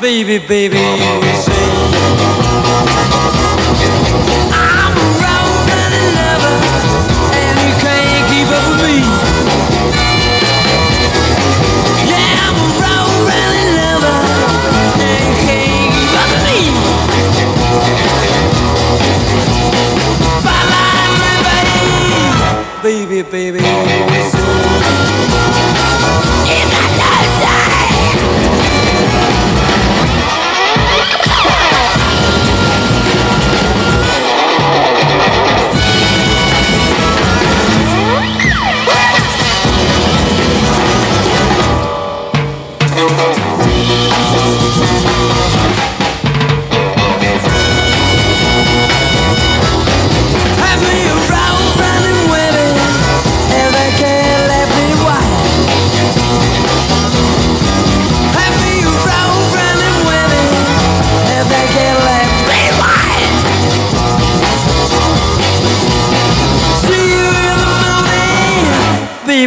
baby, baby, say. I'm a lover, and you can't keep up with me. Yeah, I'm a lover, and you can't keep up with me. Bye-bye, baby, baby, say. In the desert.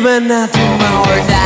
even through my work